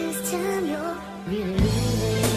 this time you're really leaving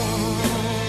far.